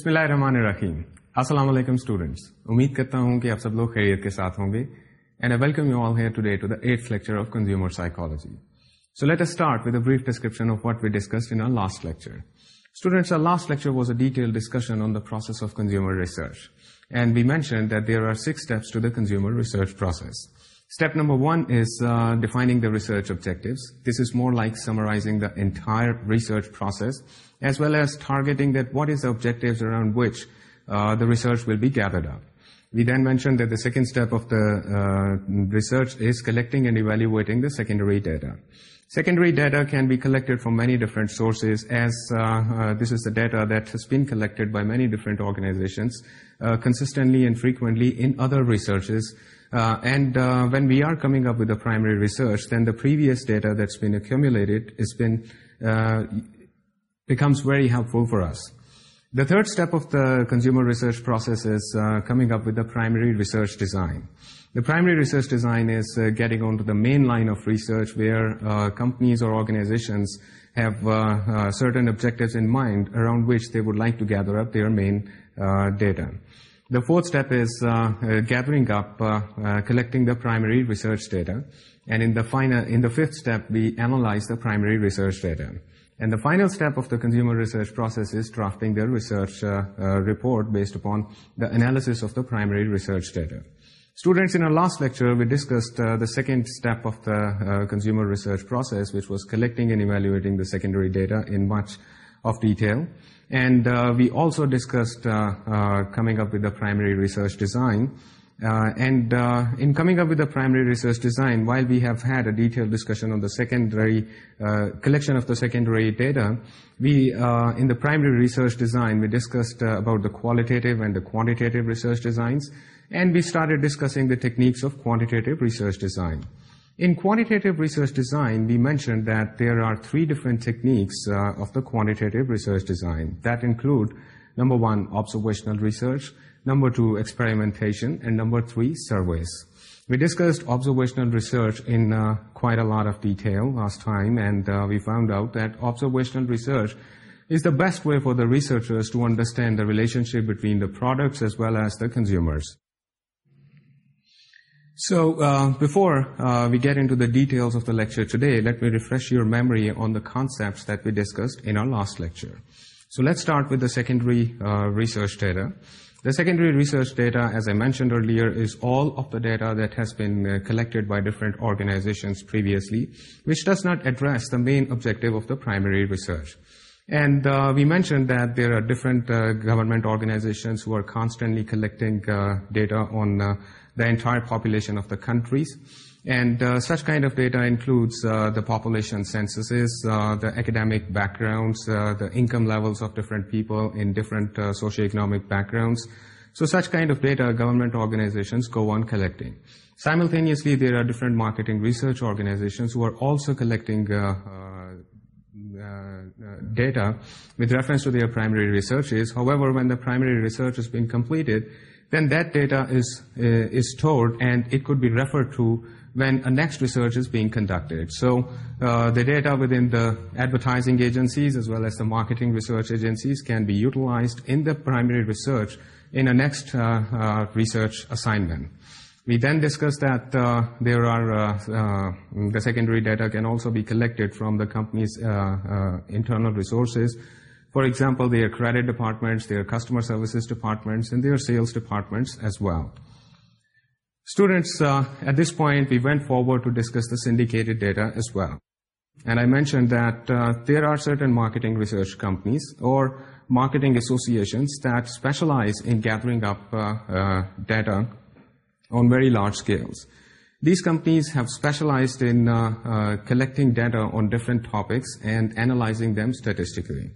بسم اللہ الرحمن الرحیم السلام علیکم اسٹوڈینٹس امید کرتا ہوں کہ آپ سب لوگ خیریت کے ساتھ ہوں گے and I welcome you all here today to the eighth lecture of consumer psychology so let start with brief description of what we discuss in last lecture students last lecture was a detail discussion on the process of consumer research and we mention that there are six steps to the consumer research process Step number one is uh, defining the research objectives. This is more like summarizing the entire research process, as well as targeting that what is the objectives around which uh, the research will be gathered up. We then mentioned that the second step of the uh, research is collecting and evaluating the secondary data. Secondary data can be collected from many different sources as uh, uh, this is the data that has been collected by many different organizations uh, consistently and frequently in other researches uh, and uh, when we are coming up with the primary research, then the previous data that's been accumulated has been, uh, becomes very helpful for us. The third step of the consumer research process is coming up with the primary research design. The primary research design is getting onto the main line of research where companies or organizations have certain objectives in mind around which they would like to gather up their main data. The fourth step is uh, uh, gathering up, uh, collecting the primary research data. And in the, final, in the fifth step, we analyze the primary research data. And the final step of the consumer research process is drafting the research uh, uh, report based upon the analysis of the primary research data. Students, in our last lecture, we discussed uh, the second step of the consumer research process, which was collecting and evaluating the secondary data in much of detail. And uh, we also discussed uh, uh, coming up with the primary research design. And in coming up with the primary research design, while we have had a detailed discussion on the secondary collection of the secondary data, we, in the primary research design, we discussed about the qualitative and the quantitative research designs, and we started discussing the techniques of quantitative research design. In quantitative research design, we mentioned that there are three different techniques uh, of the quantitative research design that include number one, observational research, number two, experimentation, and number three, surveys. We discussed observational research in uh, quite a lot of detail last time, and uh, we found out that observational research is the best way for the researchers to understand the relationship between the products as well as the consumers. So uh, before uh, we get into the details of the lecture today, let me refresh your memory on the concepts that we discussed in our last lecture. So let's start with the secondary uh, research data. The secondary research data, as I mentioned earlier, is all of the data that has been uh, collected by different organizations previously, which does not address the main objective of the primary research. And uh, we mentioned that there are different uh, government organizations who are constantly collecting uh, data on uh, the entire population of the countries. And uh, such kind of data includes uh, the population censuses, uh, the academic backgrounds, uh, the income levels of different people in different uh, socioeconomic backgrounds. So such kind of data government organizations go on collecting. Simultaneously, there are different marketing research organizations who are also collecting uh, data with reference to their primary researches. However, when the primary research has been completed, then that data is, uh, is stored and it could be referred to when a next research is being conducted. So uh, the data within the advertising agencies as well as the marketing research agencies can be utilized in the primary research in a next uh, research assignment. We then discussed that there are the secondary data can also be collected from the company's internal resources for example, their credit departments, their customer services departments, and their sales departments as well. Students, uh, at this point, we went forward to discuss the syndicated data as well. And I mentioned that uh, there are certain marketing research companies or marketing associations that specialize in gathering up uh, data on very large scales. These companies have specialized in collecting data on different topics and analyzing them statistically.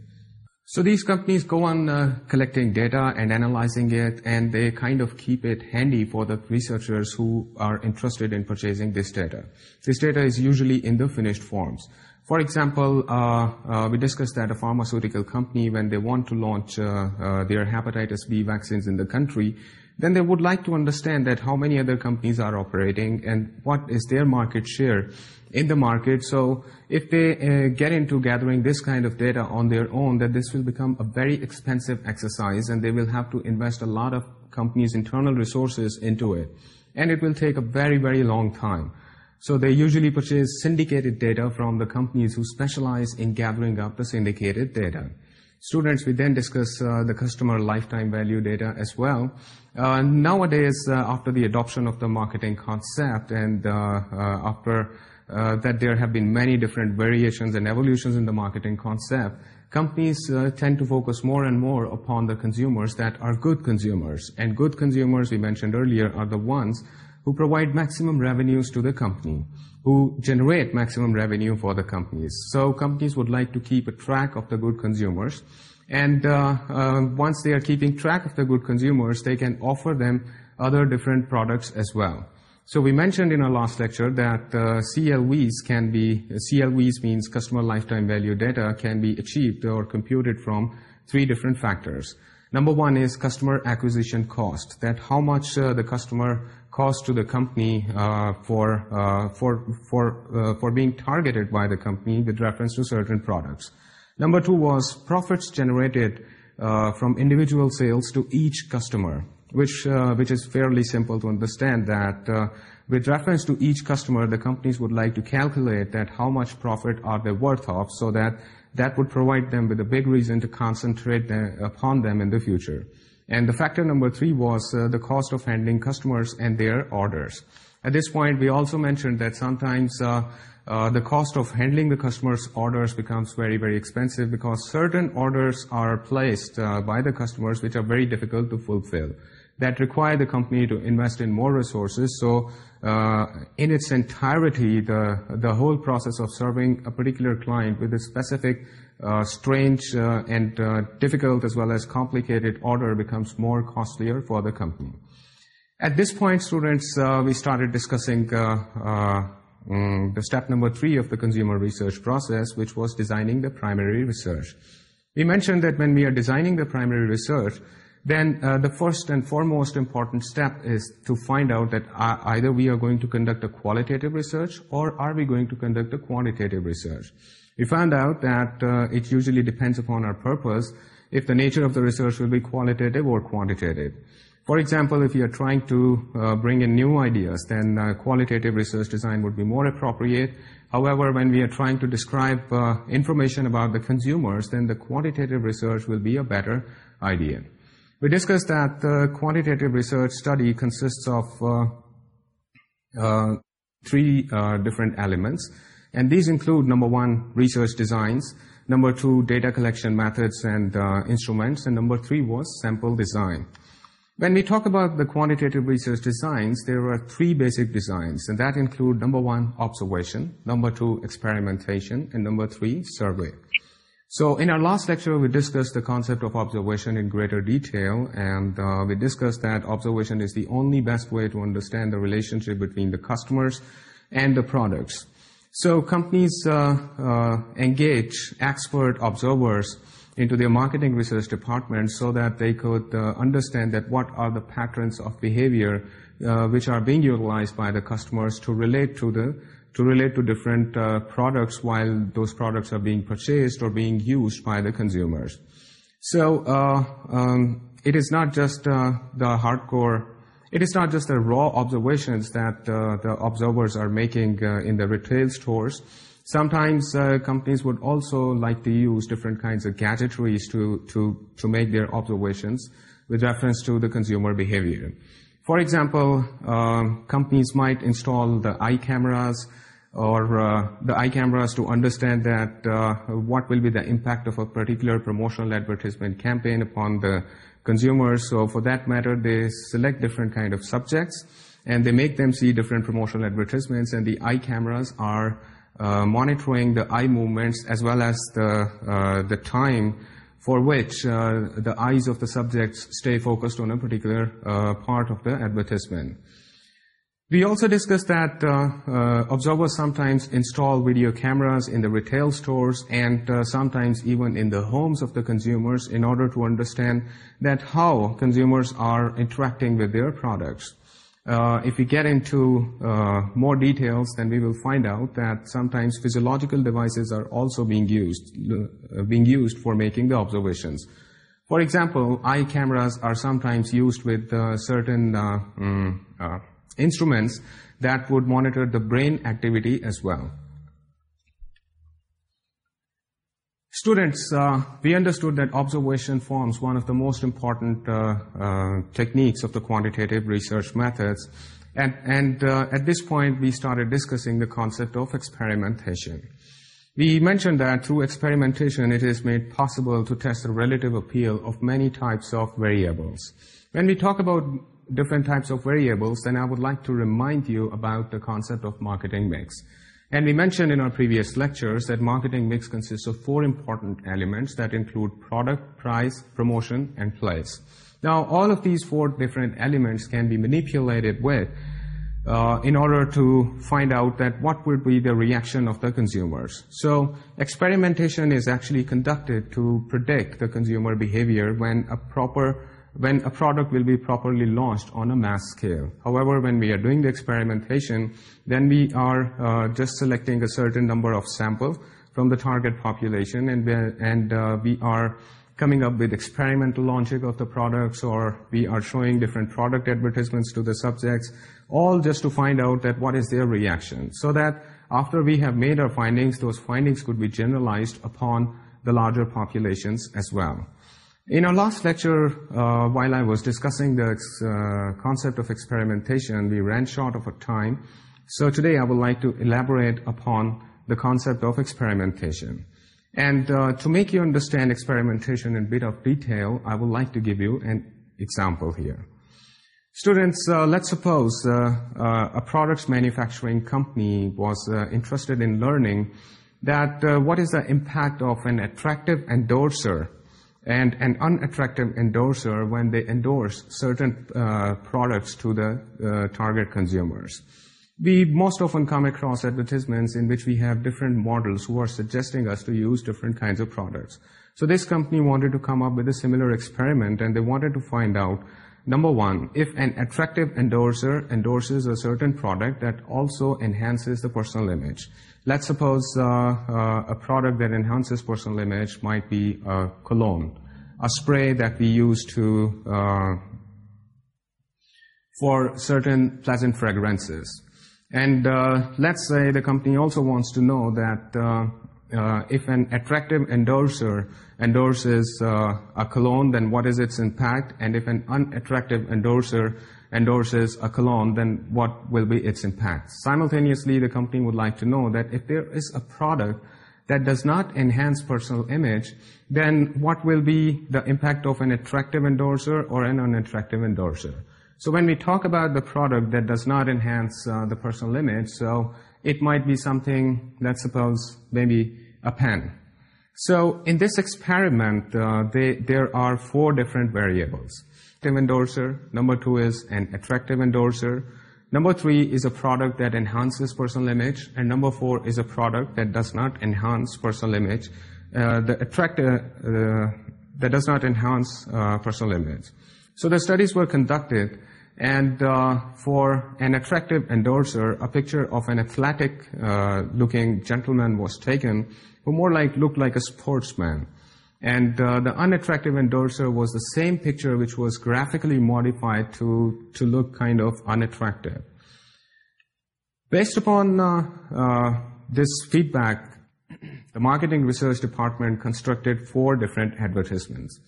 So these companies go on uh, collecting data and analyzing it, and they kind of keep it handy for the researchers who are interested in purchasing this data. This data is usually in the finished forms. For example, uh, uh, we discussed that a pharmaceutical company, when they want to launch uh, uh, their hepatitis B vaccines in the country, then they would like to understand that how many other companies are operating and what is their market share in the market. So if they uh, get into gathering this kind of data on their own, that this will become a very expensive exercise and they will have to invest a lot of companies' internal resources into it. And it will take a very, very long time. So they usually purchase syndicated data from the companies who specialize in gathering up the syndicated data. Students, we then discuss uh, the customer lifetime value data as well. Uh, nowadays, uh, after the adoption of the marketing concept and uh, uh, after uh, that there have been many different variations and evolutions in the marketing concept, companies uh, tend to focus more and more upon the consumers that are good consumers. And good consumers, we mentioned earlier, are the ones who provide maximum revenues to the company, who generate maximum revenue for the companies. So companies would like to keep a track of the good consumers. And uh, once they are keeping track of the good consumers, they can offer them other different products as well. So we mentioned in our last lecture that uh, CLVs can be... CLVs means customer lifetime value data, can be achieved or computed from three different factors. Number one is customer acquisition cost, that how much uh, the customer cost to the company uh, for being targeted by the company with reference to certain products. Number two was profits generated from individual sales to each customer. Uh, which, is fairly simple to understand that uh, with reference to each customer, the companies would like to calculate that how much profit are they worth of so that that would provide them with a big reason to concentrate upon them in the future. And the factor number three was uh, the cost of handling customers and their orders. At this point, we also mentioned that sometimes the cost of handling the customer's orders becomes very, very expensive because certain orders are placed by the customers which are very difficult to fulfill that require the company to invest in more resources. So uh, in its entirety, the, the whole process of serving a particular client with a specific uh, strange uh, and difficult as well as complicated order becomes more costlier for the company. At this point, students, we started discussing mm, the step number three of the consumer research process, which was designing the primary research. We mentioned that when we are designing the primary research, then uh, the first and foremost important step is to find out that uh, either we are going to conduct a qualitative research or are we going to conduct a quantitative research. We found out that uh, it usually depends upon our purpose if the nature of the research will be qualitative or quantitative. For example, if you are trying to bring in new ideas, then qualitative research design would be more appropriate. However, when we are trying to describe information about the consumers, then the quantitative research will be a better idea. We discussed that the quantitative research study consists of uh, uh three uh, different elements. And these include, number one, research designs, number two, data collection methods and uh, instruments, and number three was sample design. When we talk about the quantitative research designs, there are three basic designs, and that include number one, observation, number two, experimentation, and number three, survey. So in our last lecture, we discussed the concept of observation in greater detail, and uh, we discussed that observation is the only best way to understand the relationship between the customers and the products. So companies uh, uh, engage expert observers into their marketing research department so that they could understand that what are the patterns of behavior which are being utilized by the customers to relate to the to relate to different uh, products while those products are being purchased or being used by the consumers. So uh, um, it is not just uh, the hardcore, it is not just the raw observations that the observers are making in the retail stores. Sometimes companies would also like to use different kinds of gadgetries to, to, to make their observations with reference to the consumer behavior. For example, companies might install the eye cameras, or uh, the eye cameras to understand that uh, what will be the impact of a particular promotional advertisement campaign upon the consumers. So for that matter, they select different kind of subjects and they make them see different promotional advertisements and the eye cameras are uh, monitoring the eye movements as well as the, the time for which the eyes of the subjects stay focused on a particular part of the advertisement. We also discussed that uh, uh, observers sometimes install video cameras in the retail stores and uh, sometimes even in the homes of the consumers in order to understand that how consumers are interacting with their products. If we get into more details, then we will find out that sometimes physiological devices are also being used for making the observations. For example, eye cameras are sometimes used with certain mm, Instruments that would monitor the brain activity as well. Students, uh, we understood that observation forms one of the most important uh, uh, techniques of the quantitative research methods. And, and uh, at this point, we started discussing the concept of experimentation. We mentioned that through experimentation, it is made possible to test the relative appeal of many types of variables. When we talk about different types of variables, and I would like to remind you about the concept of marketing mix. And we mentioned in our previous lectures that marketing mix consists of four important elements that include product, price, promotion, and place. Now, all of these four different elements can be manipulated with uh, in order to find out that what would be the reaction of the consumers. So experimentation is actually conducted to predict the consumer behavior when a proper when a product will be properly launched on a mass scale. However, when we are doing the experimentation, then we are uh, just selecting a certain number of samples from the target population, and, we uh, are coming up with experimental launching of the products, or we are showing different product advertisements to the subjects, all just to find out that what is their reaction. So that after we have made our findings, those findings could be generalized upon the larger populations as well. In our last lecture, uh, while I was discussing the uh, concept of experimentation, we ran short of time. So today I would like to elaborate upon the concept of experimentation. And uh, to make you understand experimentation in a bit of detail, I would like to give you an example here. Students, uh, let's suppose uh, uh, a products manufacturing company was interested in learning that what is the impact of an attractive endorser and an unattractive endorser when they endorse certain uh, products to the uh, target consumers. We most often come across advertisements in which we have different models who are suggesting us to use different kinds of products. So this company wanted to come up with a similar experiment and they wanted to find out Number one, if an attractive endorser endorses a certain product that also enhances the personal image. Let's suppose uh, uh, a product that enhances personal image might be a cologne, a spray that we use to uh, for certain pleasant fragrances. And let's say the company also wants to know that uh, if an attractive endorser endorses uh, a cologne, then what is its impact? And if an unattractive endorser endorses a cologne, then what will be its impact? Simultaneously, the company would like to know that if there is a product that does not enhance personal image, then what will be the impact of an attractive endorser or an unattractive endorser? So when we talk about the product that does not enhance uh, the personal image, so it might be something, let's suppose maybe a pen. So in this experiment, uh, they, there are four different variables. Active endorser, number two is an attractive endorser, number three is a product that enhances personal image, and number four is a product that does not enhance personal image, uh, the attractive, uh, that does not enhance uh, personal image. So the studies were conducted and uh, for an attractive endorser, a picture of an athletic-looking uh, gentleman was taken, who more like looked like a sportsman. And uh, the unattractive endorser was the same picture which was graphically modified to, to look kind of unattractive. Based upon this feedback, the marketing research department constructed four different advertisements.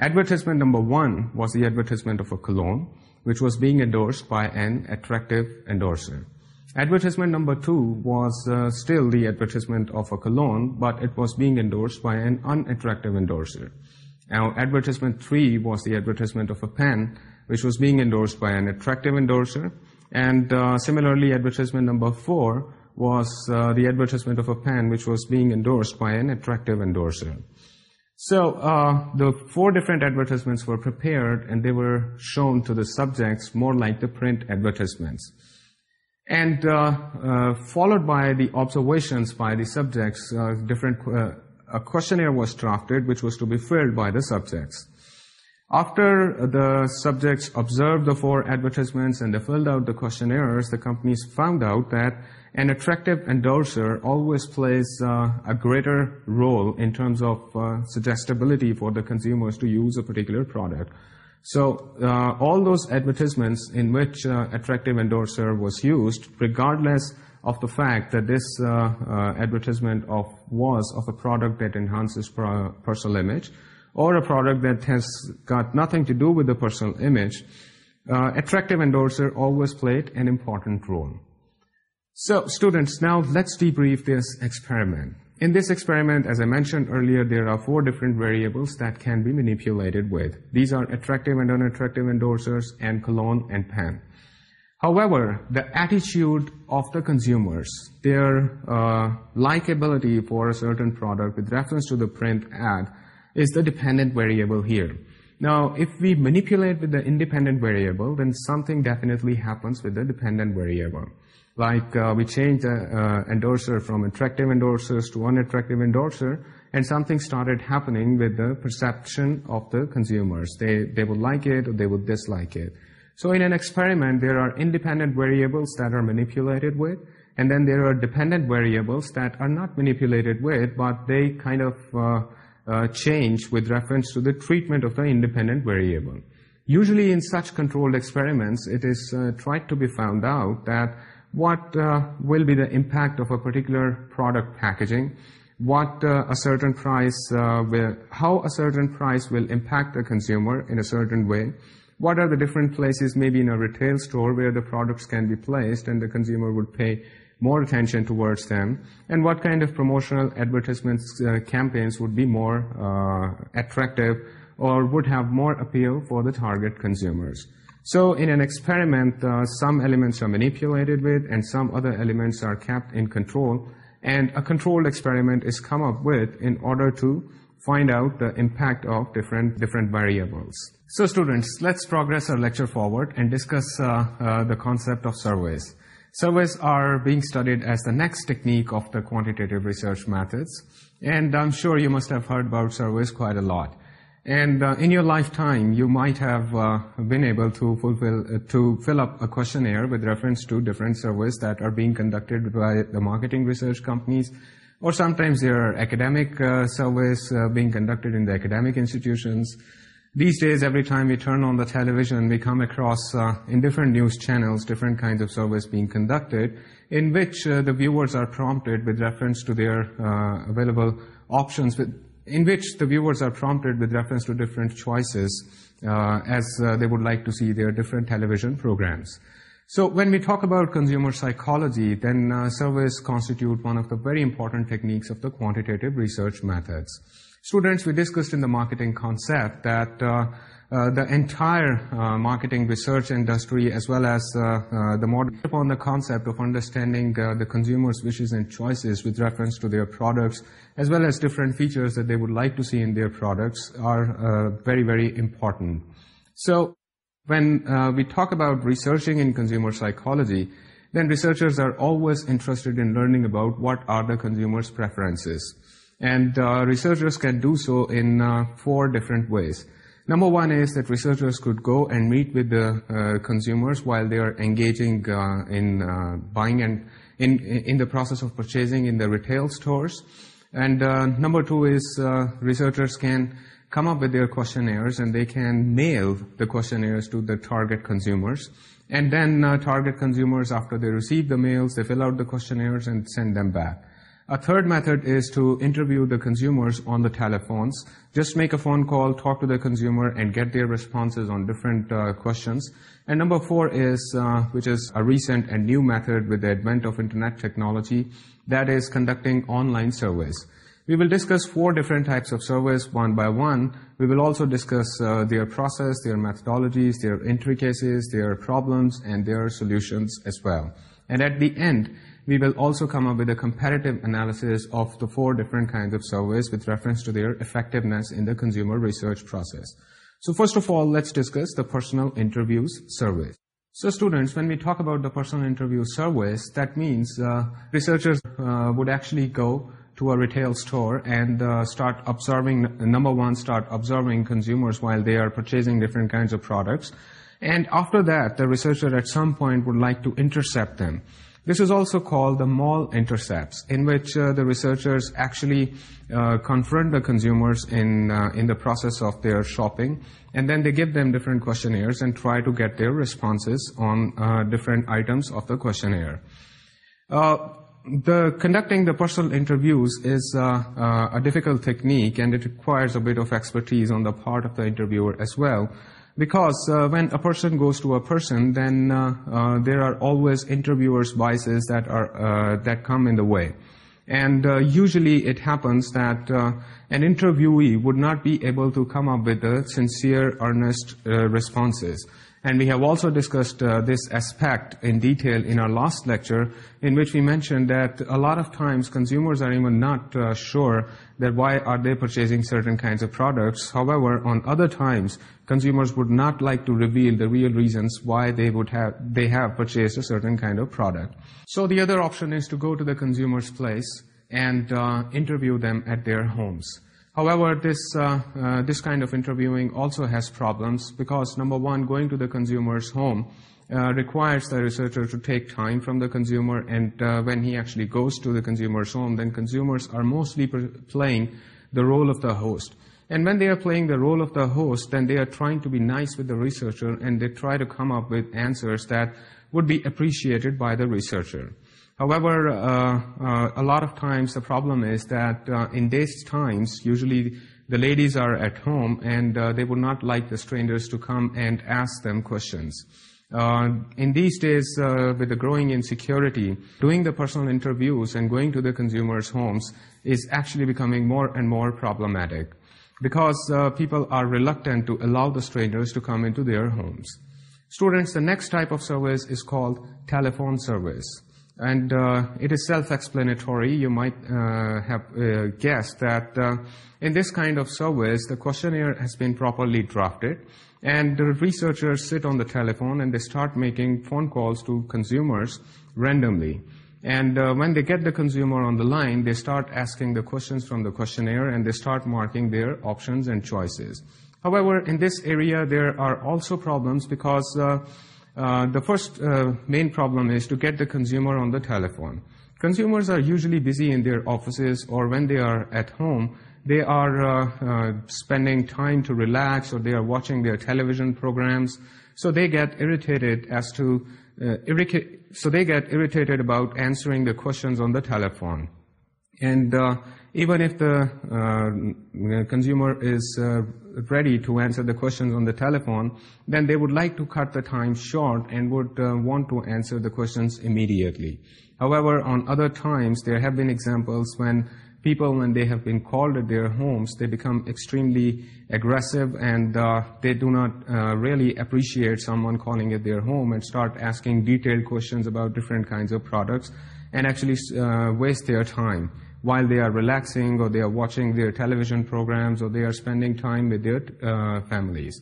Advertisement number one was the advertisement of a cologne which was being endorsed by an attractive endorser. Advertisement number two was uh, still the advertisement of a cologne, but it was being endorsed by an unattractive endorser. Now, advertisement three was the advertisement of a pen, which was being endorsed by an attractive endorser. And uh, similarly, advertisement number four was uh, the advertisement of a pen, which was being endorsed by an attractive endorser. So uh, the four different advertisements were prepared and they were shown to the subjects more like the print advertisements. And uh, uh, followed by the observations by the subjects, different a questionnaire was drafted which was to be filled by the subjects. After the subjects observed the four advertisements and they filled out the questionnaires, the companies found out that an attractive endorser always plays uh, a greater role in terms of uh, suggestibility for the consumers to use a particular product. So uh, all those advertisements in which attractive endorser was used, regardless of the fact that this advertisement was of a product that enhances personal image or a product that has got nothing to do with the personal image, attractive endorser always played an important role. So students, now let's debrief this experiment. In this experiment, as I mentioned earlier, there are four different variables that can be manipulated with. These are attractive and unattractive endorsers and cologne and pen. However, the attitude of the consumers, their uh, likability for a certain product with reference to the print ad is the dependent variable here. Now, if we manipulate with the independent variable, then something definitely happens with the dependent variable like uh, we change the endorser from attractive endorsers to unattractive endorser, and something started happening with the perception of the consumers. They, they would like it or they would dislike it. So in an experiment, there are independent variables that are manipulated with, and then there are dependent variables that are not manipulated with, but they kind of uh, uh, change with reference to the treatment of the independent variable. Usually in such controlled experiments, it is tried to be found out that what uh, will be the impact of a particular product packaging, what uh, a certain price uh, will, how a certain price will impact the consumer in a certain way, what are the different places, maybe in a retail store, where the products can be placed and the consumer would pay more attention towards them, and what kind of promotional advertisements uh, campaigns would be more uh, attractive or would have more appeal for the target consumers. So in an experiment, uh, some elements are manipulated with and some other elements are kept in control. And a controlled experiment is come up with in order to find out the impact of different, different variables. So students, let's progress our lecture forward and discuss uh, uh, the concept of surveys. Surveys are being studied as the next technique of the quantitative research methods. And I'm sure you must have heard about surveys quite a lot. And uh, in your lifetime, you might have uh, been able to fulfill, uh, to fill up a questionnaire with reference to different surveys that are being conducted by the marketing research companies, or sometimes there are academic uh, surveys being conducted in the academic institutions. These days, every time we turn on the television, we come across in different news channels different kinds of surveys being conducted in which the viewers are prompted with reference to their available options with, in which the viewers are prompted with reference to different choices uh, as uh, they would like to see their different television programs. So when we talk about consumer psychology, then uh, surveys constitute one of the very important techniques of the quantitative research methods. Students, we discussed in the marketing concept that uh, uh, the entire uh, marketing research industry as well as uh, the model upon the concept of understanding the consumer's wishes and choices with reference to their products as well as different features that they would like to see in their products are very, very important. So when we talk about researching in consumer psychology, then researchers are always interested in learning about what are the consumer's preferences. And researchers can do so in four different ways. Number one is that researchers could go and meet with the uh, consumers while they are engaging uh, in uh, buying and in, in the process of purchasing in the retail stores. And uh, number two is uh, researchers can come up with their questionnaires and they can mail the questionnaires to the target consumers. And then uh, target consumers, after they receive the mails, they fill out the questionnaires and send them back. A third method is to interview the consumers on the telephones. Just make a phone call, talk to the consumer, and get their responses on different uh, questions. And number four is, uh, which is a recent and new method with the advent of internet technology, that is conducting online surveys. We will discuss four different types of surveys one by one. We will also discuss uh, their process, their methodologies, their intricacies, their problems, and their solutions as well. And at the end, we will also come up with a comparative analysis of the four different kinds of surveys with reference to their effectiveness in the consumer research process. So first of all, let's discuss the personal interviews surveys. So students, when we talk about the personal interview surveys, that means uh, researchers uh, would actually go to a retail store and uh, start observing, number one, start observing consumers while they are purchasing different kinds of products. And after that, the researcher at some point would like to intercept them. This is also called the mall intercepts, in which uh, the researchers actually uh, confront the consumers in, uh, in the process of their shopping, and then they give them different questionnaires and try to get their responses on uh, different items of the questionnaire. Uh, the conducting the personal interviews is uh, a difficult technique and it requires a bit of expertise on the part of the interviewer as well because uh, when a person goes to a person, then uh, uh, there are always interviewer's biases that are that come in the way. And usually it happens that an interviewee would not be able to come up with sincere, earnest responses. And we have also discussed this aspect in detail in our last lecture in which we mention that lot of times consumers are even not sure that why are they purchasing certain kinds of products however on other times consumers would not like to reveal the real reasons why they would they have purchase a certain kind of product so the other option is to go to the consumers place and interview them at their homes However, uh, uh, this kind of interviewing also has problems because, number one, going to the consumer's home uh, requires the researcher to take time from the consumer, and when he actually goes to the consumer's home, then consumers are mostly playing the role of the host. And when they are playing the role of the host, then they are trying to be nice with the researcher, and they try to come up with answers that would be appreciated by the researcher. However, uh, uh, a lot of times the problem is that uh, in these times, usually the ladies are at home and they would not like the strangers to come and ask them questions. Uh, in these days, uh, with the growing insecurity, doing the personal interviews and going to the consumers' homes is actually becoming more and more problematic because uh, people are reluctant to allow the strangers to come into their homes. Students, the next type of service is called telephone service. And uh, it is self-explanatory. You might uh, have uh, guessed that uh, in this kind of service, the questionnaire has been properly drafted. And the researchers sit on the telephone and they start making phone calls to consumers randomly. And uh, when they get the consumer on the line, they start asking the questions from the questionnaire and they start marking their options and choices. However, in this area, there are also problems because uh, uh, the first uh, main problem is to get the consumer on the telephone. Consumers are usually busy in their offices or when they are at home, they are uh, spending time to relax or they are watching their television programs. So they get irritated as to, so they get irritated about answering the questions on the telephone. And even if the uh, consumer is uh, ready to answer the questions on the telephone, then they would like to cut the time short and would uh, want to answer the questions immediately. However, on other times, there have been examples when people, when they have been called at their homes, they become extremely aggressive and they do not really appreciate someone calling at their home and start asking detailed questions about different kinds of products and actually waste their time while they are relaxing or they are watching their television programs or they are spending time with their uh, families.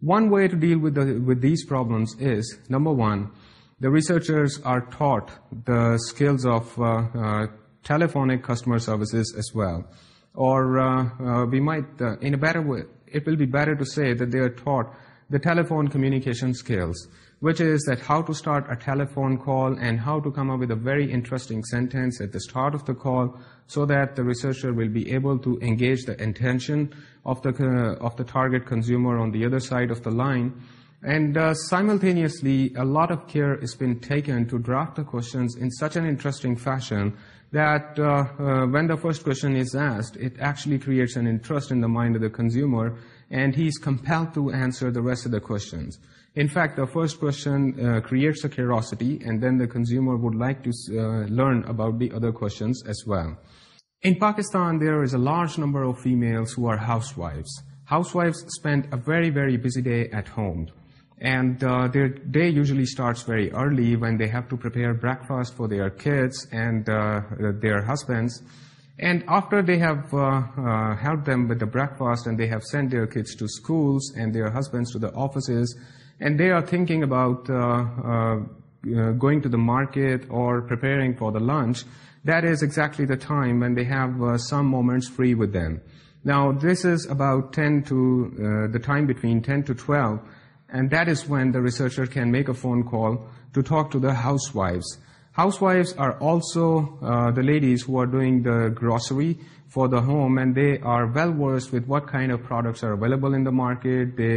One way to deal with, with these problems is, number one, the researchers are taught the skills of uh, uh, telephonic customer services as well. Or we might, in a better way, it will be better to say that they are taught the telephone communication skills which is that how to start a telephone call and how to come up with a very interesting sentence at the start of the call so that the researcher will be able to engage the attention of the, of the target consumer on the other side of the line. And uh, simultaneously, a lot of care has been taken to draft the questions in such an interesting fashion that uh, uh, when the first question is asked, it actually creates an interest in the mind of the consumer, and he is compelled to answer the rest of the questions. In fact, the first question uh, creates a curiosity and then the consumer would like to uh, learn about the other questions as well. In Pakistan, there is a large number of females who are housewives. Housewives spend a very, very busy day at home. And uh, their day usually starts very early when they have to prepare breakfast for their kids and uh, their husbands. And after they have uh, uh, helped them with the breakfast and they have sent their kids to schools and their husbands to the offices, and they are thinking about going to the market or preparing for the lunch that is exactly the time when they have some moments free with them now this is about ten to the time between ten to twelve and that is when the researcher can make a phone call to talk to the house wives house wives are also the ladies who are doing the grocery for the home and they are well versed with what kind of products are available in the market they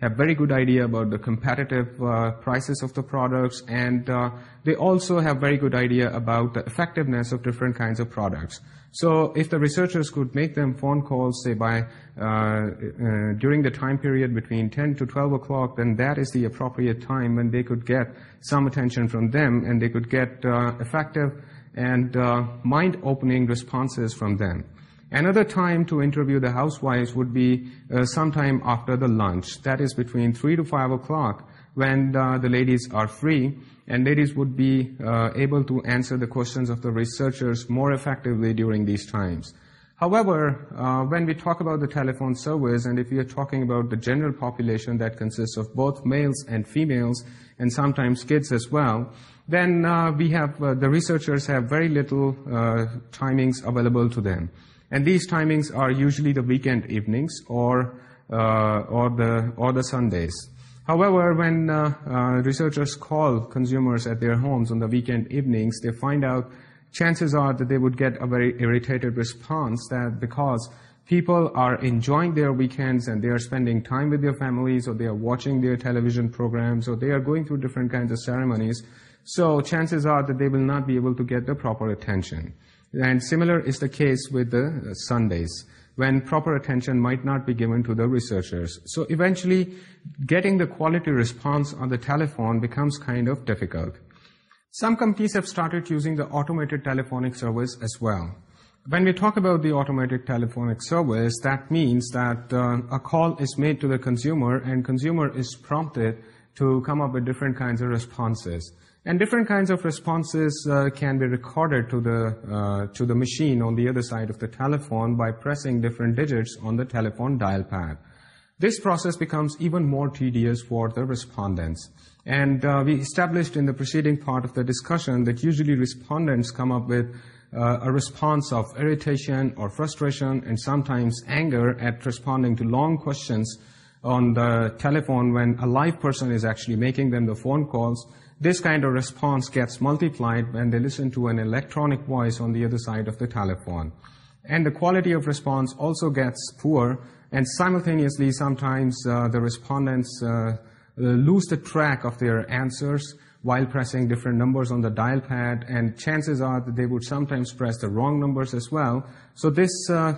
have very good idea about the competitive uh, prices of the products, and uh, they also have very good idea about the effectiveness of different kinds of products. So if the researchers could make them phone calls, say by uh, uh during the time period between 10 to 12 o'clock, then that is the appropriate time when they could get some attention from them, and they could get uh, effective and uh, mind-opening responses from them. Another time to interview the housewives would be uh, sometime after the lunch. That is between 3 to 5 o'clock when uh, the ladies are free and ladies would be uh, able to answer the questions of the researchers more effectively during these times. However, uh, when we talk about the telephone service and if we are talking about the general population that consists of both males and females and sometimes kids as well, then uh, we have, uh, the researchers have very little uh, timings available to them. And these timings are usually the or the or the Sundays. However, when uh, uh, researchers call consumers at their homes on the weekend evenings, they find out chances are that they would get a very irritated response that because people are enjoying their weekends and they are spending time with their families or they are watching their television programs or they are going through different kinds of ceremonies, so chances are that they will not be able to get the proper attention. And similar is the case with the uh, Sundays, when proper attention might not be given to the researchers. So eventually, getting the quality response on the telephone becomes kind of difficult. Some companies have started using the automated telephonic service as well. When we talk about the automated telephonic service, that means that uh, a call is made to the consumer and consumer is prompted to come up with different kinds of responses. And different kinds of responses uh, can be recorded to the, uh, to the machine on the other side of the telephone by pressing different digits on the telephone dial pad. This process becomes even more tedious for the respondents. And uh, we established in the preceding part of the discussion that usually respondents come up with a response of irritation or frustration and sometimes anger at responding to long questions on the telephone when a live person is actually making them the phone calls this kind of response gets multiplied when they listen to an electronic voice on the other side of the telephone. And the quality of response also gets poor, and simultaneously sometimes uh, the respondents uh, lose the track of their answers while pressing different numbers on the dial pad, and chances are that they would sometimes press the wrong numbers as well. So this uh,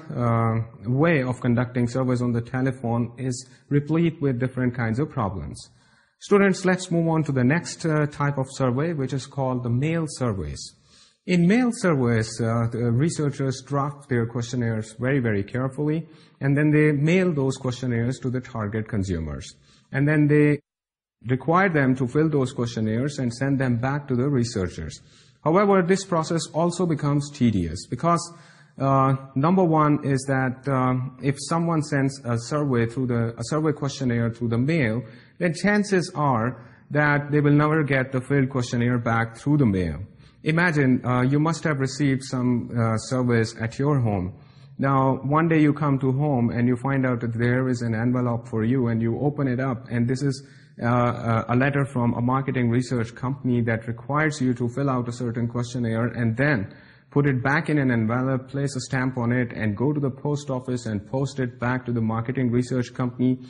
way of conducting surveys on the telephone is replete with different kinds of problems. Students, let's move on to the next uh, type of survey, which is called the mail surveys. In mail surveys, uh, researchers draft their questionnaires very, very carefully, and then they mail those questionnaires to the target consumers. And then they require them to fill those questionnaires and send them back to the researchers. However, this process also becomes tedious because uh, number one is that um, if someone sends a survey through the a survey questionnaire through the mail, then chances are that they will never get the filled questionnaire back through the mail. Imagine uh, you must have received some uh, service at your home. Now, one day you come to home and you find out that there is an envelope for you and you open it up and this is uh, uh, a letter from a marketing research company that requires you to fill out a certain questionnaire and then put it back in an envelope, place a stamp on it and go to the post office and post it back to the marketing research company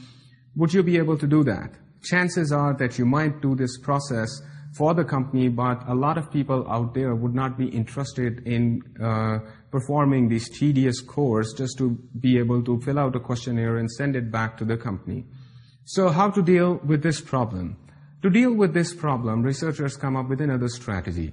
would you be able to do that? Chances are that you might do this process for the company, but a lot of people out there would not be interested in uh, performing this tedious course just to be able to fill out a questionnaire and send it back to the company. So how to deal with this problem? To deal with this problem, researchers come up with another strategy.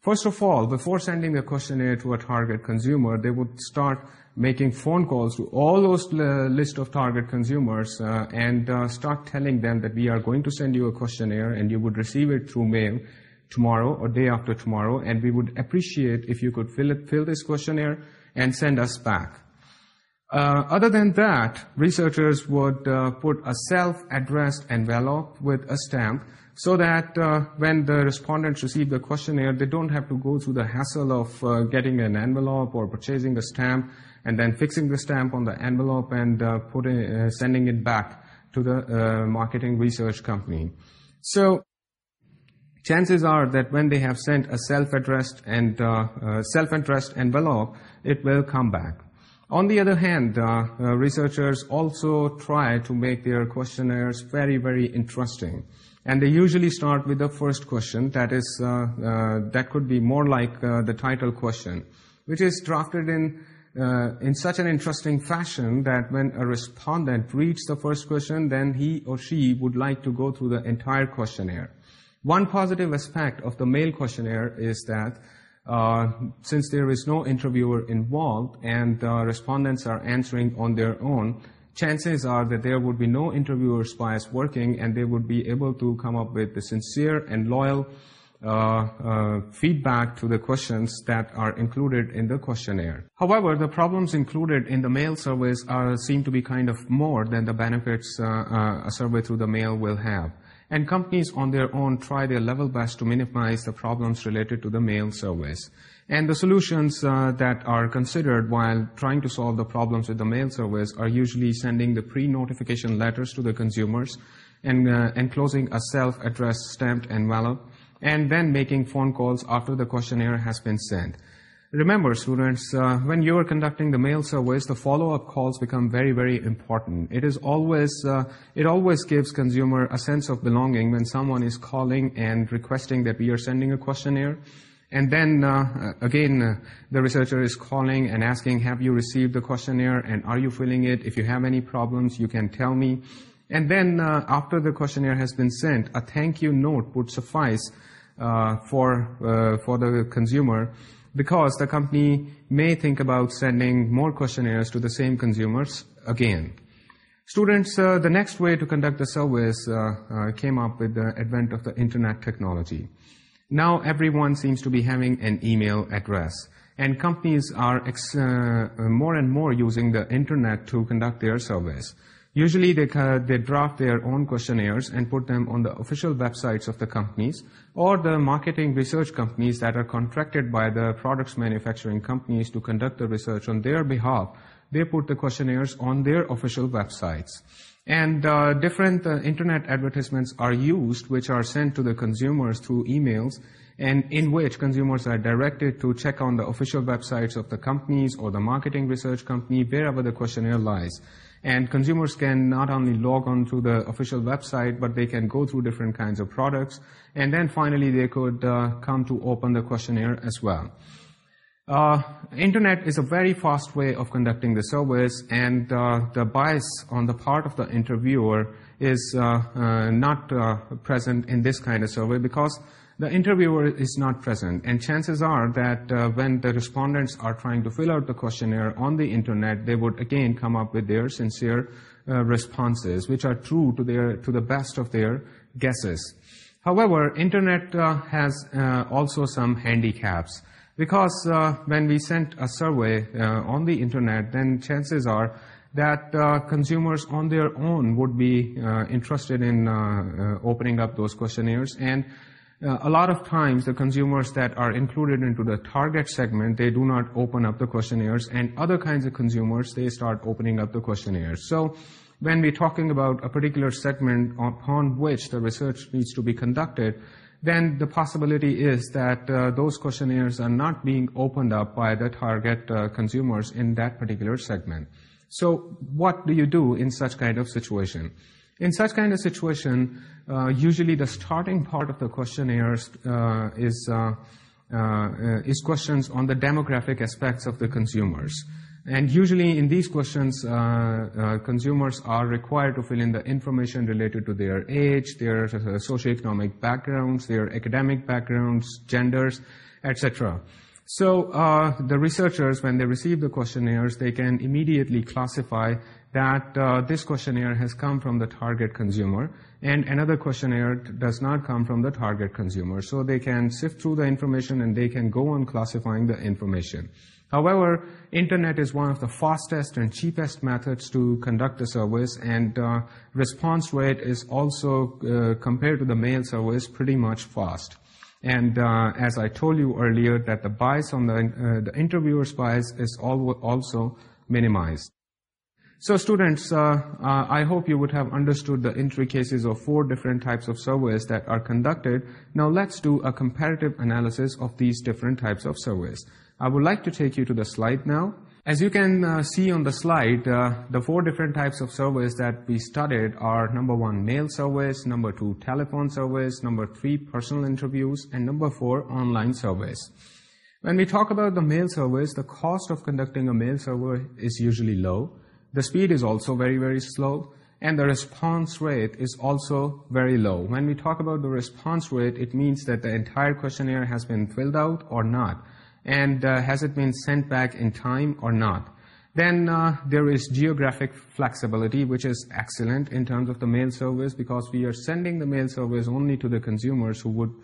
First of all, before sending a questionnaire to a target consumer, they would start making phone calls to all those list of target consumers uh, and uh, start telling them that we are going to send you a questionnaire and you would receive it through mail tomorrow or day after tomorrow and we would appreciate if you could fill, it, fill this questionnaire and send us back. Uh, other than that, researchers would uh, put a self-addressed envelope with a stamp so that uh, when the respondents receive the questionnaire, they don't have to go through the hassle of uh, getting an envelope or purchasing a stamp and then fixing the stamp on the envelope and uh, putting, uh, sending it back to the uh, marketing research company. So chances are that when they have sent a self-addressed and uh, uh, self-addressed envelope, it will come back. On the other hand, uh, researchers also try to make their questionnaires very, very interesting. And they usually start with the first question that is, that could be more like the title question, which is drafted in uh, in such an interesting fashion that when a respondent reads the first question, then he or she would like to go through the entire questionnaire. One positive aspect of the mail questionnaire is that uh, since there is no interviewer involved and uh, respondents are answering on their own, chances are that there would be no interviewer bias working and they would be able to come up with the sincere and loyal uh, uh, feedback to the questions that are included in the questionnaire. However, the problems included in the mail surveys are, seem to be kind of more than the benefits uh, a survey through the mail will have. And companies on their own try their level best to minimize the problems related to the mail surveys. And the solutions uh, that are considered while trying to solve the problems with the mail service are usually sending the pre-notification letters to the consumers and uh, enclosing a self-addressed stamped envelope and then making phone calls after the questionnaire has been sent. Remember, students, uh, when you are conducting the mail surveys, the follow-up calls become very, very important. It, is always, uh, it always gives consumer a sense of belonging when someone is calling and requesting that we are sending a questionnaire. And then, uh, again, the researcher is calling and asking, have you received the questionnaire and are you filling it? If you have any problems, you can tell me. And then, after the questionnaire has been sent, a thank you note would suffice uh, uh, for the consumer because the company may think about sending more questionnaires to the same consumers again. Students, uh, the next way to conduct the service came up with the advent of the internet technology. Now everyone seems to be having an email address, and companies are more and more using the internet to conduct their service. Usually they, they draft their own questionnaires and put them on the official websites of the companies or the marketing research companies that are contracted by the products manufacturing companies to conduct the research on their behalf. They put the questionnaires on their official websites. And uh, different uh, internet advertisements are used which are sent to the consumers through emails and in which consumers are directed to check on the official websites of the companies or the marketing research company wherever the questionnaire lies. And consumers can not only log on to the official website, but they can go through different kinds of products. And then finally, they could uh, come to open the questionnaire as well. Uh, internet is a very fast way of conducting the service, and uh, the bias on the part of the interviewer is not present in this kind of survey because the interviewer is not present. And chances are that uh, when the respondents are trying to fill out the questionnaire on the internet, they would again come up with their sincere uh, responses, which are true to their, to the best of their guesses. However, internet uh, has uh, also some handicaps. Because uh, when we sent a survey uh, on the internet, then chances are that uh, consumers on their own would be uh, interested in uh, opening up those questionnaires and uh, a lot of times the consumers that are included into the target segment, they do not open up the questionnaires, and other kinds of consumers, they start opening up the questionnaires. So when we're talking about a particular segment upon which the research needs to be conducted, then the possibility is that uh, those questionnaires are not being opened up by the target uh, consumers in that particular segment. So what do you do in such kind of situation? In such kind of situation, uh, usually the starting part of the questionnaires uh, is uh, is questions on the demographic aspects of the consumers. And usually in these questions, uh, uh, consumers are required to fill in the information related to their age, their socioeconomic backgrounds, their academic backgrounds, genders, etc. So uh, the researchers, when they receive the questionnaires, they can immediately classify that uh, this questionnaire has come from the target consumer and another questionnaire does not come from the target consumer. So they can sift through the information and they can go on classifying the information. However, internet is one of the fastest and cheapest methods to conduct the service and uh, response rate is also, uh, compared to the mail service, pretty much fast. And uh, as I told you earlier, that the bias on the, uh, the interviewer's bias is also minimized. So students, uh, uh, I hope you would have understood the entry cases of four different types of surveys that are conducted. Now let's do a comparative analysis of these different types of surveys. I would like to take you to the slide now. As you can uh, see on the slide, uh, the four different types of surveys that we studied are number one, mail surveys, number two, telephone surveys, number three, personal interviews, and number four, online surveys. When we talk about the mail surveys, the cost of conducting a mail survey is usually low the speed is also very, very slow, and the response rate is also very low. When we talk about the response rate, it means that the entire questionnaire has been filled out or not, and uh, has it been sent back in time or not. Then uh, there is geographic flexibility, which is excellent in terms of the mail service because we are sending the mail service only to the consumers who, would,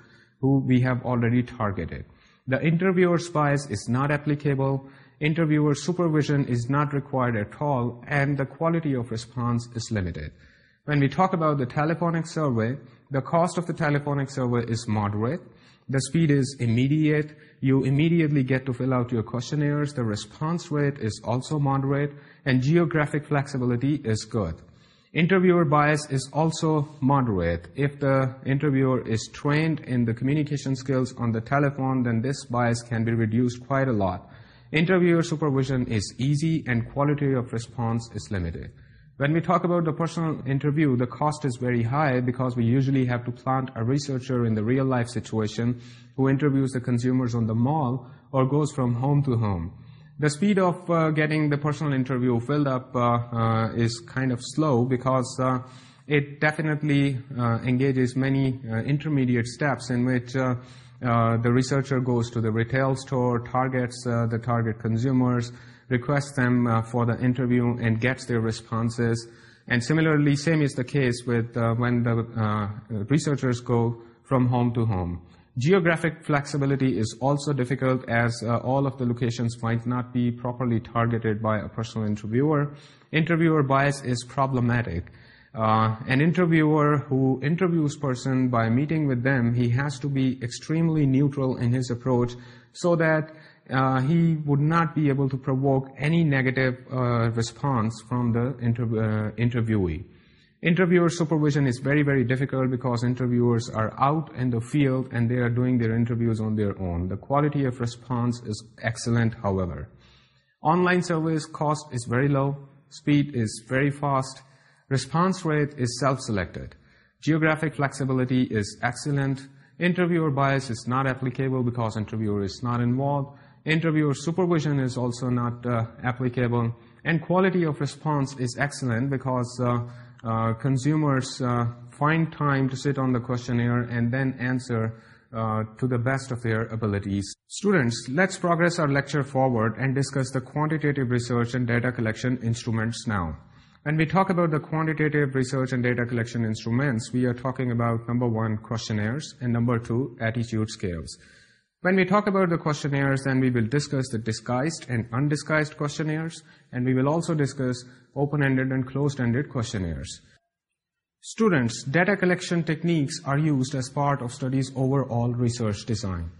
who we have already targeted. The interviewer's bias is not applicable interviewer supervision is not required at all, and the quality of response is limited. When we talk about the telephonic survey, the cost of the telephonic survey is moderate. The speed is immediate. You immediately get to fill out your questionnaires. The response rate is also moderate, and geographic flexibility is good. Interviewer bias is also moderate. If the interviewer is trained in the communication skills on the telephone, then this bias can be reduced quite a lot. Interviewer supervision is easy and quality of response is limited. When we talk about the personal interview, the cost is very high because we usually have to plant a researcher in the real life situation who interviews the consumers on the mall or goes from home to home. The speed of uh, getting the personal interview filled up uh, uh, is kind of slow because it definitely engages many intermediate steps in which uh, the researcher goes to the retail store, targets uh, the target consumers, requests them uh, for the interview, and gets their responses. And similarly, same is the case with when the researchers go from home to home. Geographic flexibility is also difficult as uh, all of the locations might not be properly targeted by a personal interviewer. Interviewer bias is problematic uh, an interviewer who interviews person by meeting with them, he has to be extremely neutral in his approach so that uh, he would not be able to provoke any negative uh, response from the interviewee. Interviewer supervision is very, very difficult because interviewers are out in the field and they are doing their interviews on their own. The quality of response is excellent, however. Online service cost is very low, speed is very fast, Response rate is self-selected. Geographic flexibility is excellent. Interviewer bias is not applicable because interviewer is not involved. Interviewer supervision is also not uh, applicable. And quality of response is excellent because uh, uh, consumers find time to sit on the questionnaire and then answer to the best of their abilities. Students, let's progress our lecture forward and discuss the quantitative research and data collection instruments now. When we talk about the quantitative research and data collection instruments, we are talking about number one, questionnaires, and number two, attitude scales. When we talk about the questionnaires, then we will discuss the disguised and undisguised questionnaires, and we will also discuss open-ended and closed-ended questionnaires. Students, data collection techniques are used as part of studies' overall research design.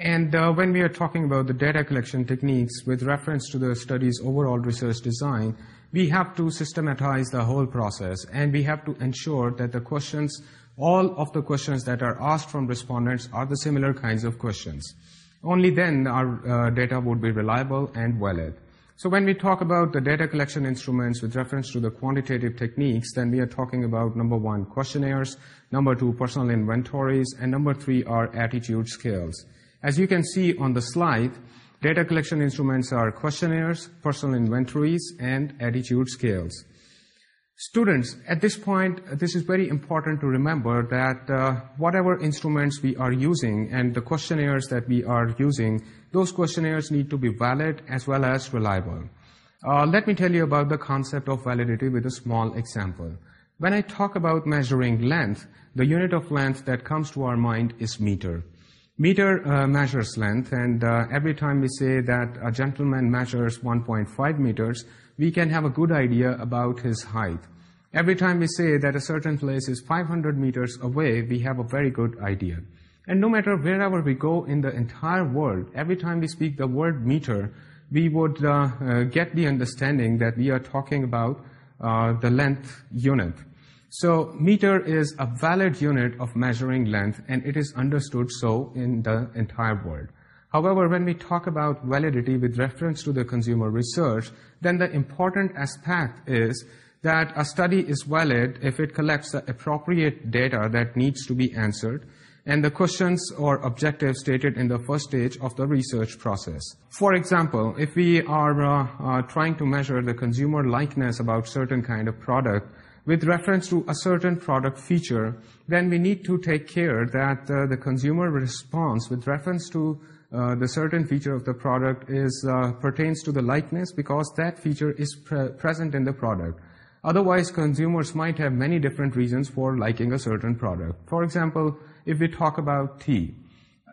And uh, when we are talking about the data collection techniques with reference to the study's overall research design, we have to systematize the whole process and we have to ensure that the questions, all of the questions that are asked from respondents are the similar kinds of questions. Only then our uh, data would be reliable and valid. So when we talk about the data collection instruments with reference to the quantitative techniques, then we are talking about number one, questionnaires, number two, personal inventories, and number three are attitude scales. As you can see on the slide, Data collection instruments are questionnaires, personal inventories, and attitude scales. Students, at this point, this is very important to remember that uh, whatever instruments we are using and the questionnaires that we are using, those questionnaires need to be valid as well as reliable. Uh, let me tell you about the concept of validity with a small example. When I talk about measuring length, the unit of length that comes to our mind is meter. Meter uh, measures length, and uh, every time we say that a gentleman measures 1.5 meters, we can have a good idea about his height. Every time we say that a certain place is 500 meters away, we have a very good idea. And no matter wherever we go in the entire world, every time we speak the word meter, we would uh, uh get the understanding that we are talking about uh, the length unit. So meter is a valid unit of measuring length, and it is understood so in the entire world. However, when we talk about validity with reference to the consumer research, then the important aspect is that a study is valid if it collects the appropriate data that needs to be answered and the questions or objectives stated in the first stage of the research process. For example, if we are uh, uh, trying to measure the consumer likeness about certain kind of product, with reference to a certain product feature, then we need to take care that uh, the consumer response with reference to uh, the certain feature of the product is uh, pertains to the likeness because that feature is pre present in the product. Otherwise, consumers might have many different reasons for liking a certain product. For example, if we talk about tea,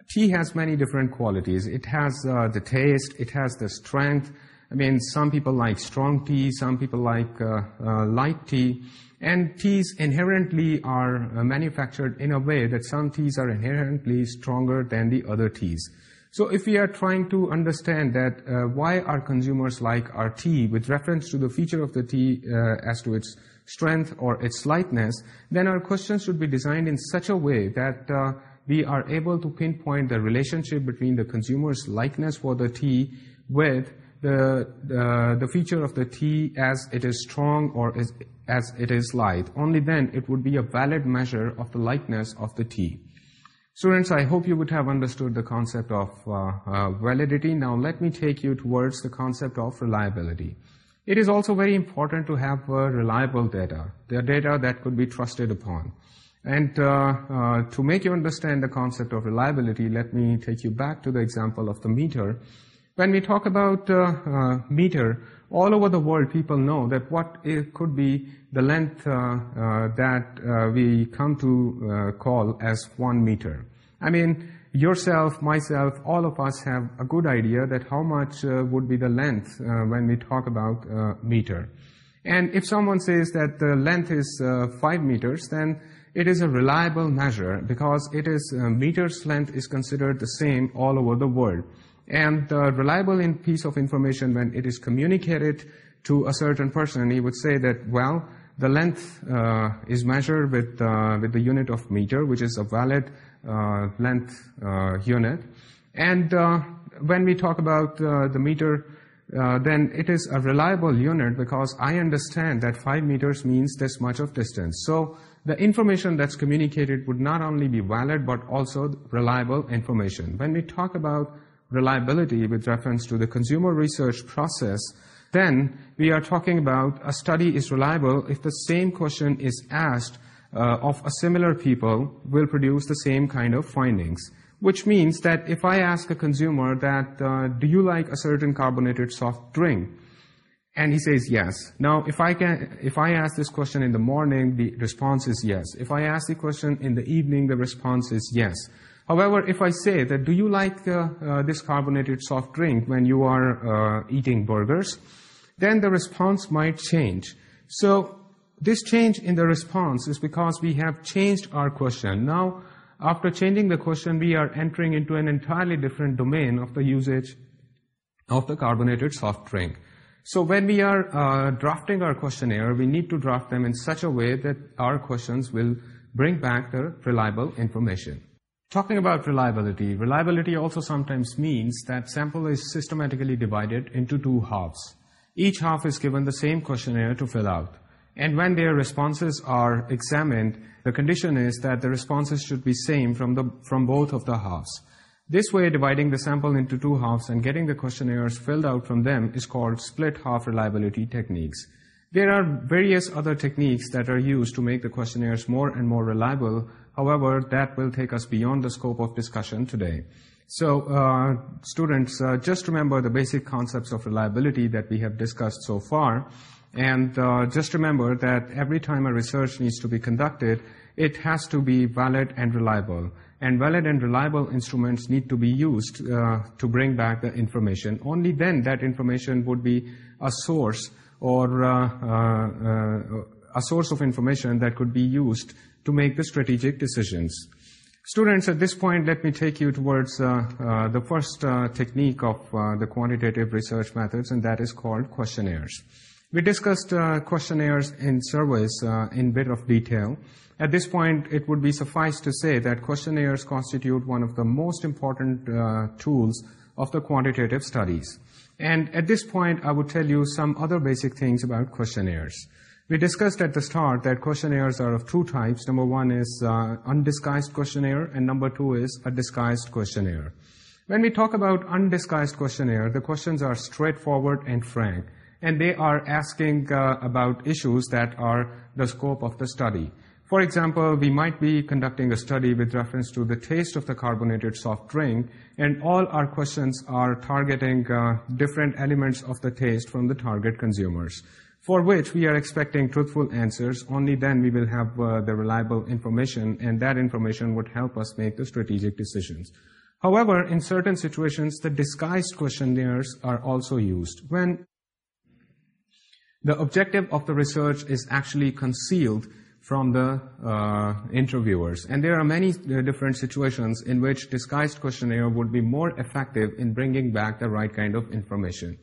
tea has many different qualities. It has uh, the taste, it has the strength, Again, some people like strong tea, some people like uh, uh, light tea. And teas inherently are uh, manufactured in a way that some teas are inherently stronger than the other teas. So if we are trying to understand that uh, why are consumers like our tea with reference to the feature of the tea uh, as to its strength or its lightness, then our questions should be designed in such a way that uh, we are able to pinpoint the relationship between the consumer's likeness for the tea with the feature of the tea as it is strong or as it is light. Only then it would be a valid measure of the lightness of the tea. Students, I hope you would have understood the concept of uh, uh, validity. Now let me take you towards the concept of reliability. It is also very important to have uh, reliable data, the data that could be trusted upon. And uh, uh, to make you understand the concept of reliability, let me take you back to the example of the meter when we talk about uh, uh, meter, all over the world people know that what it could be the length uh, that we come to call as one meter. I mean, yourself, myself, all of us have a good idea that how much would be the length when we talk about meter. And if someone says that the length is five meters, then it is a reliable measure because it is meters length is considered the same all over the world and the reliable piece of information when it is communicated to a certain person, he would say that, well, the length uh, is measured with, uh, with the unit of meter, which is a valid uh, length uh, unit. And uh, when we talk about uh, the meter, then it is a reliable unit because I understand that 5 meters means this much of distance. So the information that's communicated would not only be valid but also reliable information. When we talk about reliability with reference to the consumer research process, then we are talking about a study is reliable if the same question is asked uh, of a similar people will produce the same kind of findings. Which means that if I ask a consumer that, uh, do you like a certain carbonated soft drink? And he says yes. Now, if I can, if I ask this question in the morning, the response is yes. If I ask the question in the evening, the response is yes. However, if I say that do you like uh, uh, this carbonated soft drink when you are uh, eating burgers, then the response might change. So this change in the response is because we have changed our question. Now, after changing the question, we are entering into an entirely different domain of the usage of the carbonated soft drink. So when we are uh, drafting our questionnaire, we need to draft them in such a way that our questions will bring back the reliable information. Talking about reliability, reliability also sometimes means that sample is systematically divided into two halves. Each half is given the same questionnaire to fill out. And when their responses are examined, the condition is that the responses should be same from, the, from both of the halves. This way, dividing the sample into two halves and getting the questionnaires filled out from them is called split half reliability techniques. There are various other techniques that are used to make the questionnaires more and more reliable. However, that will take us beyond the scope of discussion today. So, uh, students, uh, just remember the basic concepts of reliability that we have discussed so far. And uh, just remember that every time a research needs to be conducted, it has to be valid and reliable. And valid and reliable instruments need to be used to bring back the information. Only then that information would be a source or uh, uh, a source of information that could be used to make the strategic decisions. Students, at this point, let me take you towards uh, the first technique of the quantitative research methods, and that is called questionnaires. We discussed questionnaires in surveys in bit of detail. At this point, it would be suffice to say that questionnaires constitute one of the most important tools of the quantitative studies. And at this point, I would tell you some other basic things about questionnaires. We discussed at the start that questionnaires are of two types. Number one is uh, undisguised questionnaire, and number two is a disguised questionnaire. When we talk about undisguised questionnaire, the questions are straightforward and frank, and they are asking uh, about issues that are the scope of the study. For example, we might be conducting a study with reference to the taste of the carbonated soft drink, and all our questions are targeting uh, different elements of the taste from the target consumers, for which we are expecting truthful answers. Only then we will have uh, the reliable information, and that information would help us make the strategic decisions. However, in certain situations, the disguised questionnaires are also used. When the objective of the research is actually concealed, from the uh, interviewers. And there are many uh, different situations in which disguised questionnaire would be more effective in bringing back the right kind of information.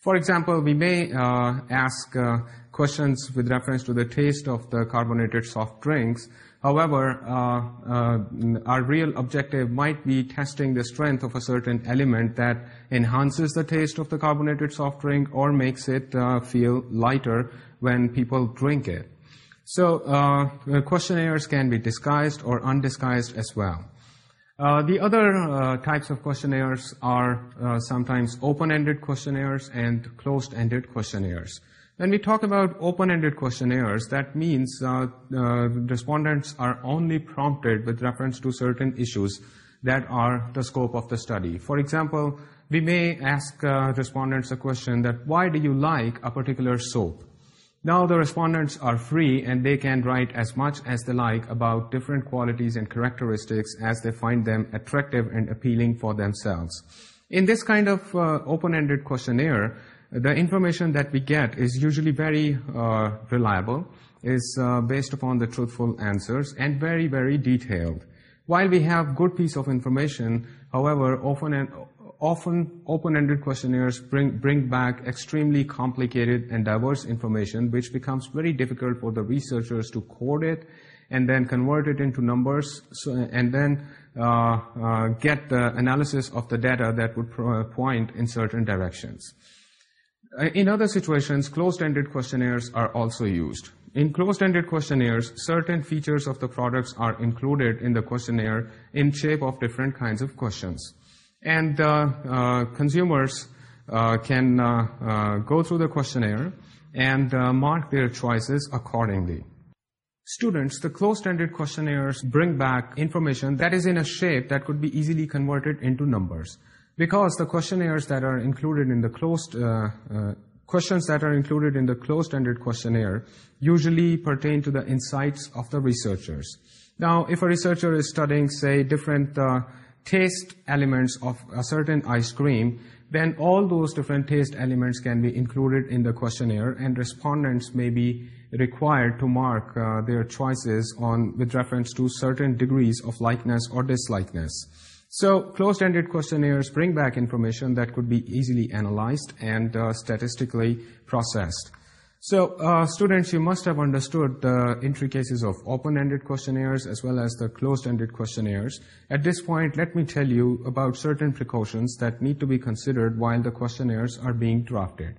For example, we may uh, ask questions with reference to the taste of the carbonated soft drinks. However, our real objective might be testing the strength of a certain element that enhances the taste of the carbonated soft drink or makes it feel lighter when people drink it. So uh, questionnaires can be disguised or undisguised as well. Uh, the other uh, types of questionnaires are uh, sometimes open-ended questionnaires and closed-ended questionnaires. When we talk about open-ended questionnaires, that means uh, uh, respondents are only prompted with reference to certain issues that are the scope of the study. For example, we may ask respondents a question that, why do you like a particular soap? Now the respondents are free and they can write as much as they like about different qualities and characteristics as they find them attractive and appealing for themselves. In this kind of uh, open-ended questionnaire, the information that we get is usually very uh, reliable, is uh, based upon the truthful answers, and very, very detailed. While we have good piece of information, however, often and often open-ended questionnaires bring, bring back extremely complicated and diverse information, which becomes very difficult for the researchers to code it and then convert it into numbers so, and then uh, uh, get the analysis of the data that would point in certain directions. Uh, in other situations, closed-ended questionnaires are also used. In closed-ended questionnaires, certain features of the products are included in the questionnaire in shape of different kinds of questions. And the consumers uh, can go through the questionnaire and mark their choices accordingly. Students, the closed-ended questionnaires bring back information that is in a shape that could be easily converted into numbers. Because the questionnaires that are included in the closed uh, uh, questions that are included in the closed-ended questionnaire usually pertain to the insights of the researchers. Now, if a researcher is studying, say, different uh, taste elements of a certain ice cream, then all those different taste elements can be included in the questionnaire and respondents may be required to mark uh, their choices on with reference to certain degrees of likeness or dislikeness. So closed-ended questionnaires bring back information that could be easily analyzed and uh, statistically processed. So, uh, students, you must have understood the intricacies of open-ended questionnaires as well as the closed-ended questionnaires. At this point, let me tell you about certain precautions that need to be considered while the questionnaires are being drafted.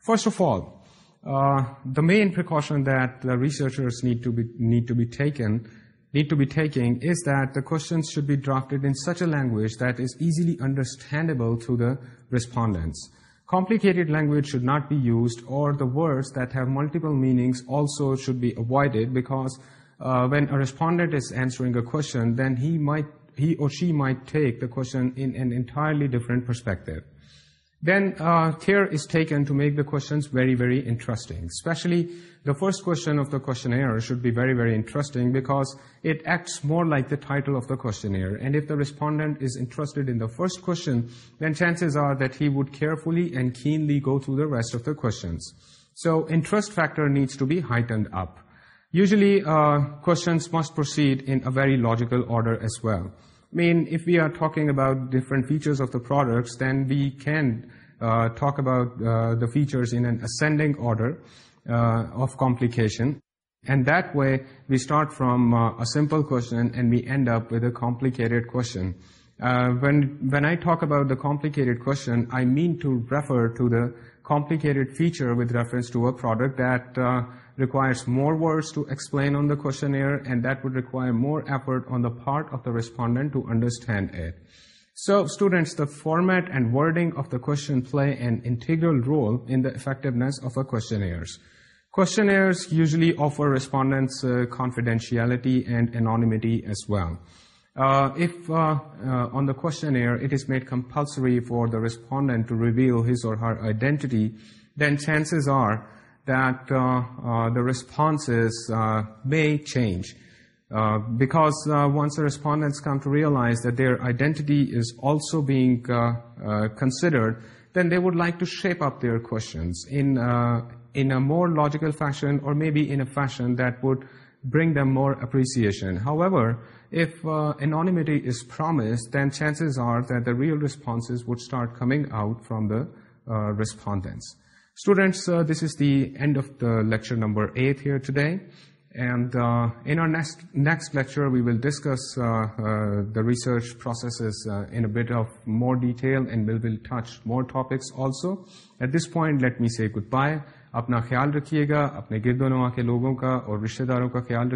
First of all, uh, the main precaution that researchers need to be, need to be taken need to be taking is that the questions should be drafted in such a language that is easily understandable to the respondents. Complicated language should not be used or the words that have multiple meanings also should be avoided because uh, when a respondent is answering a question, then he might he or she might take the question in an entirely different perspective then uh, care is taken to make the questions very, very interesting. Especially the first question of the questionnaire should be very, very interesting because it acts more like the title of the questionnaire. And if the respondent is interested in the first question, then chances are that he would carefully and keenly go through the rest of the questions. So interest factor needs to be heightened up. Usually uh, questions must proceed in a very logical order as well. I mean, if we are talking about different features of the products, then we can uh, talk about uh, the features in an ascending order uh, of complication. And that way, we start from a simple question and we end up with a complicated question. When, when I talk about the complicated question, I mean to refer to the complicated feature with reference to a product that requires more words to explain on the questionnaire and that would require more effort on the part of the respondent to understand it. So students, the format and wording of the question play an integral role in the effectiveness of a questionnaires. Questionnaires usually offer respondents uh, confidentiality and anonymity as well. Uh, if uh, uh on the questionnaire it is made compulsory for the respondent to reveal his or her identity, then chances are that uh, uh, the responses uh, may change. because once the respondents come to realize that their identity is also being considered, then they would like to shape up their questions in in a more logical fashion or maybe in a fashion that would bring them more appreciation. However, if uh, anonymity is promised, then chances are that the real responses would start coming out from the uh, respondents. Students, uh, this is the end of the lecture number 8 here today. And uh, in our next, next lecture, we will discuss uh, the research processes in a bit of more detail and we will touch more topics also. At this point, let me say goodbye. اپنا خیال رکھیے گا اپنے گرد و نما کے لوگوں کا اور رشتہ داروں کا خیال